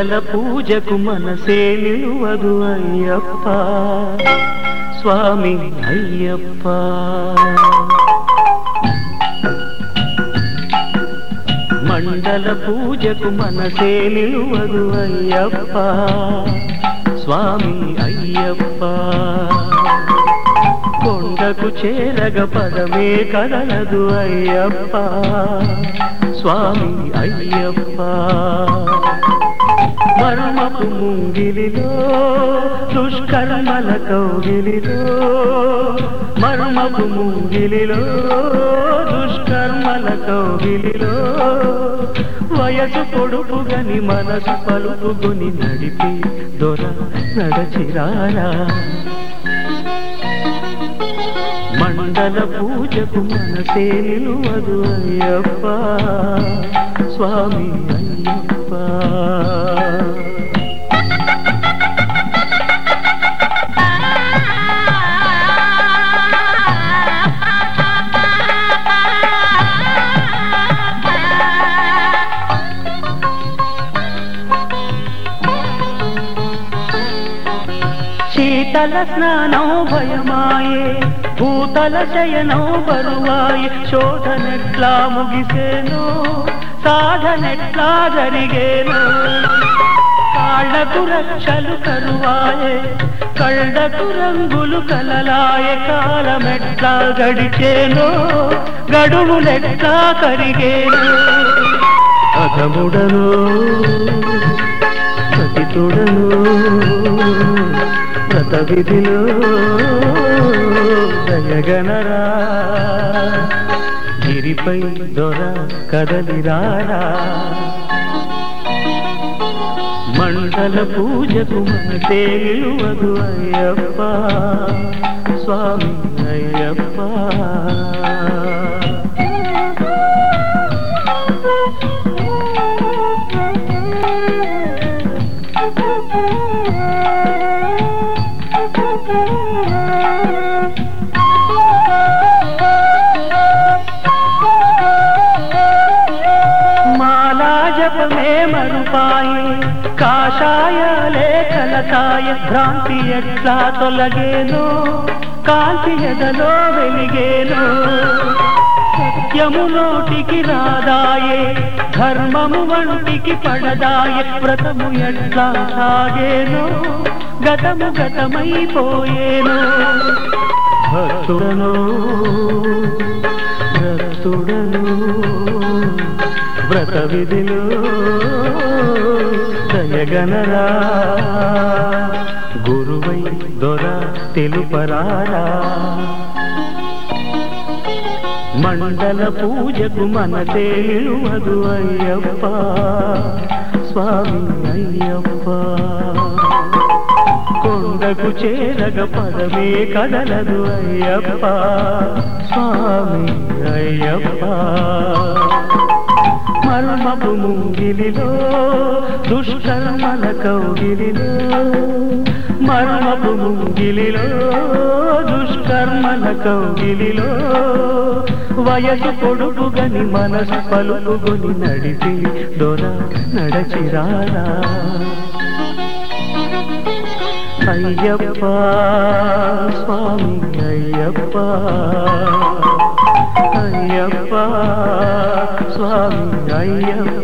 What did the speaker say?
మండల పూజకు మనసే నిలువదు అయ్యప్ప. స్వామి అయ్యప్ప. మండల పూజకు మనసే నిలువదు అయ్యప్ప. స్వామి అయ్యప్ప. కొండకు చేరగ పదమే కదలదు అయ్యప్ప. స్వామి అయ్యప్ప. మర్మపు ముంగిలిలో దుష్కర్మల కౌగిలిలో మర్మపు ముంగిలిలో దుష్కర్మల కౌగిలిలో. వయసు పొడుపుగని మనసు పలుపుగుని నడిపి దొర నడచిరారా. మండల పూజకు మనసే నిలువదు అయ్యప్ప స్వామి అయ్యప్ప. శీతల స్నానం భయమాయే భూతల శయనం బరువాయే శోధనెట్లా ముగిసేను సాధనెట్లా జరిగేను. కాళ్ళకు రక్షలు కరువాయే కళ్ళకు రంగులు కలలాయే కాలమెట్లా గడిచేను గడువులెట్లా కరిగేను. అధముడను సతితుడను వ్రత విధిలో దయగనరా గిరిపై దొర కదలిరారా. మండల పూజకు మనసే అయ్యప్ప స్వామి అయ్యప్ప. కాషాయాలే కలతాయ భ్రాంతి ఎట్లా తొలగేను? కాంతి ఎదలో వెలిగేను? సత్యము నోటికి రాదాయే ధర్మము వంటికి పడదాయే వ్రతము ఎట్లా సాగేను? గతము గతమైపోయేను. భక్తుడను భక్తుడు వ్రత విధిలో దయగనరా. గురువై దొర తెలుపరారా. మండల పూజకు మన నిలువదు అయ్యప్ప. స్వామి అయ్యప్ప. కొండకు చేరగ పదమే కదలదు అయ్యప్ప. స్వామి అయ్యప్ప. మర్మపు ముంగిలిలో దుష్కర్మల కౌగిలిలో మర్మపు ముంగిలిలో దుష్కర్మల కౌగిలిలో వయసు పొడుపుగని మనసు పలుపుగొని నడిపి దొర నడచిరారా. అయ్యప్ప స్వామి అయ్యప్ప అయ్యప్ప స్వామి అయ్యప్ప